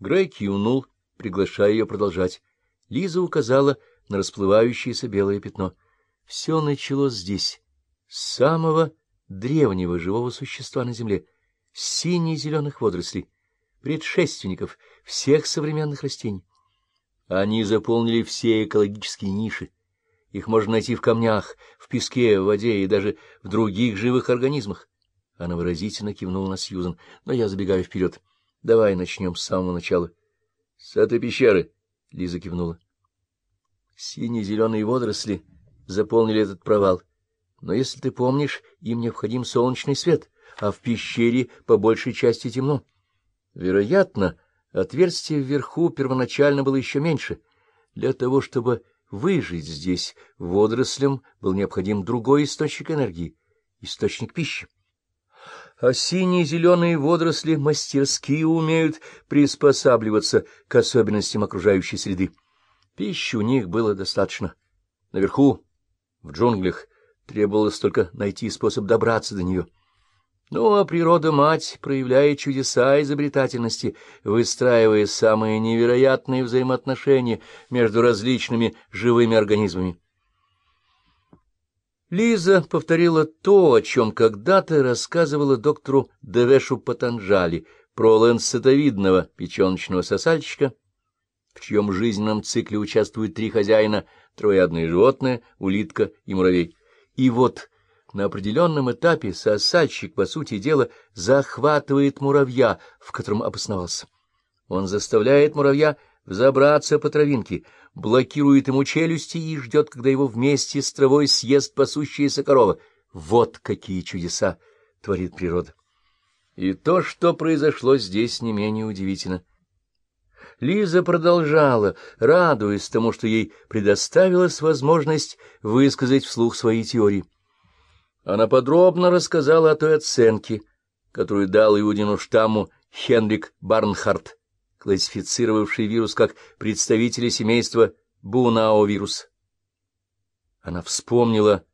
Грей кивнул, приглашая ее продолжать. Лиза указала на расплывающееся белое пятно. Все началось здесь, с самого древнего живого существа на Земле, сине-зеленых водорослей, предшественников всех современных растений. Они заполнили все экологические ниши. Их можно найти в камнях, в песке, в воде и даже в других живых организмах. Она выразительно кивнула на Сьюзан, но я забегаю вперед. Давай начнем с самого начала. — С этой пещеры, — Лиза кивнула. Синие-зеленые водоросли заполнили этот провал. Но если ты помнишь, им необходим солнечный свет, а в пещере по большей части темно. Вероятно, отверстие вверху первоначально было еще меньше. Для того, чтобы выжить здесь, водорослям был необходим другой источник энергии, источник пищи а синие зеленые водоросли мастерски умеют приспосабливаться к особенностям окружающей среды. Пищи у них было достаточно. Наверху, в джунглях, требовалось только найти способ добраться до нее. Ну, а природа-мать проявляет чудеса изобретательности, выстраивая самые невероятные взаимоотношения между различными живыми организмами. Лиза повторила то, о чем когда-то рассказывала доктору Девешу Патанджали про ланцетовидного печеночного сосальщика, в чьем жизненном цикле участвуют три хозяина — троядные животные, улитка и муравей. И вот на определенном этапе сосальщик, по сути дела, захватывает муравья, в котором обосновался. Он заставляет муравья взобраться по травинке, блокирует ему челюсти и ждет, когда его вместе с травой съест пасущаяся корова. Вот какие чудеса творит природа. И то, что произошло здесь, не менее удивительно. Лиза продолжала, радуясь тому, что ей предоставилась возможность высказать вслух свои теории. Она подробно рассказала о той оценке, которую дал Иудину штамму Хенрик Барнхарт, классифицировавший вирус как представители семейства Бунао-вирус. Она вспомнила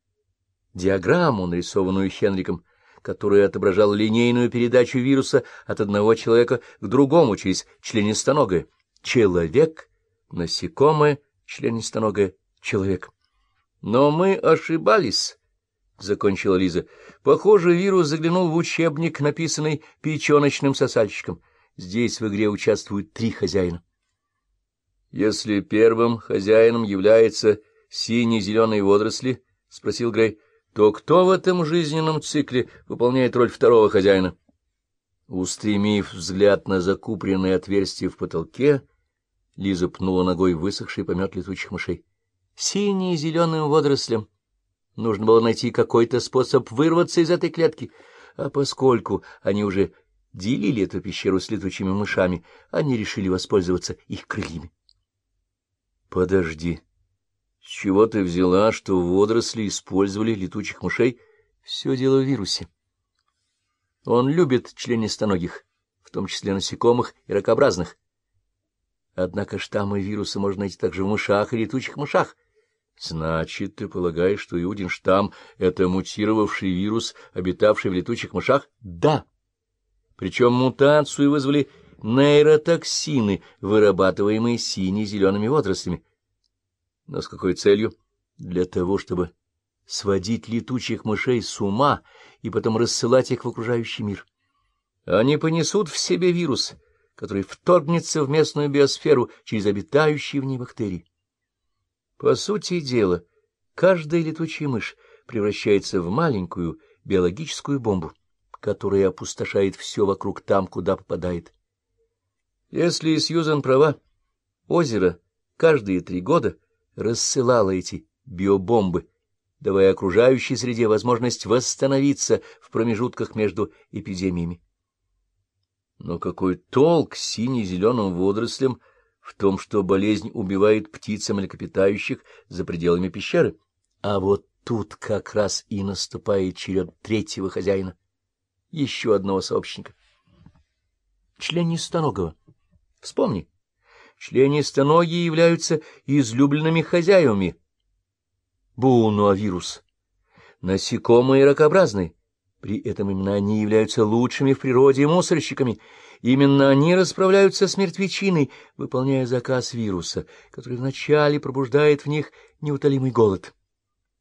диаграмму, нарисованную Хенриком, которая отображала линейную передачу вируса от одного человека к другому через членистоногое. Человек, насекомое, членистоногое, человек. Но мы ошибались, — закончила Лиза. Похоже, вирус заглянул в учебник, написанный печеночным сосальщиком. Здесь в игре участвуют три хозяина. Если первым хозяином является синие-зеленые водоросли, — спросил Грей, — то кто в этом жизненном цикле выполняет роль второго хозяина? Устремив взгляд на закупленное отверстие в потолке, Лиза пнула ногой высохший помет летучих мышей. Синие зеленым водорослям. Нужно было найти какой-то способ вырваться из этой клетки, а поскольку они уже делили эту пещеру с летучими мышами, они решили воспользоваться их крыльями. — Подожди, с чего ты взяла, что водоросли использовали летучих мышей? Все дело в вирусе. Он любит членистоногих, в том числе насекомых и ракообразных. Однако штаммы вируса можно найти также в мышах и летучих мышах. Значит, ты полагаешь, что Иудин штамм — это мутировавший вирус, обитавший в летучих мышах? Да. Причем мутацию вызвали нейротоксины, вырабатываемые сине-зелеными водорослями. Но с какой целью? Для того, чтобы сводить летучих мышей с ума и потом рассылать их в окружающий мир. Они понесут в себе вирус, который вторгнется в местную биосферу через обитающие в ней бактерии. По сути дела, каждая летучая мышь превращается в маленькую биологическую бомбу которая опустошает все вокруг там, куда попадает. Если Сьюзан права, озеро каждые три года рассылало эти биобомбы, давая окружающей среде возможность восстановиться в промежутках между эпидемиями. Но какой толк сине-зеленым водорослям в том, что болезнь убивает птиц и млекопитающих за пределами пещеры? А вот тут как раз и наступает черед третьего хозяина еще одного сообщника. Членистоногого. Вспомни, членистоногие являются излюбленными хозяевами буноавирус. Насекомые ракообразные. При этом именно они являются лучшими в природе мусорщиками Именно они расправляются с мертвечиной, выполняя заказ вируса, который вначале пробуждает в них неутолимый голод.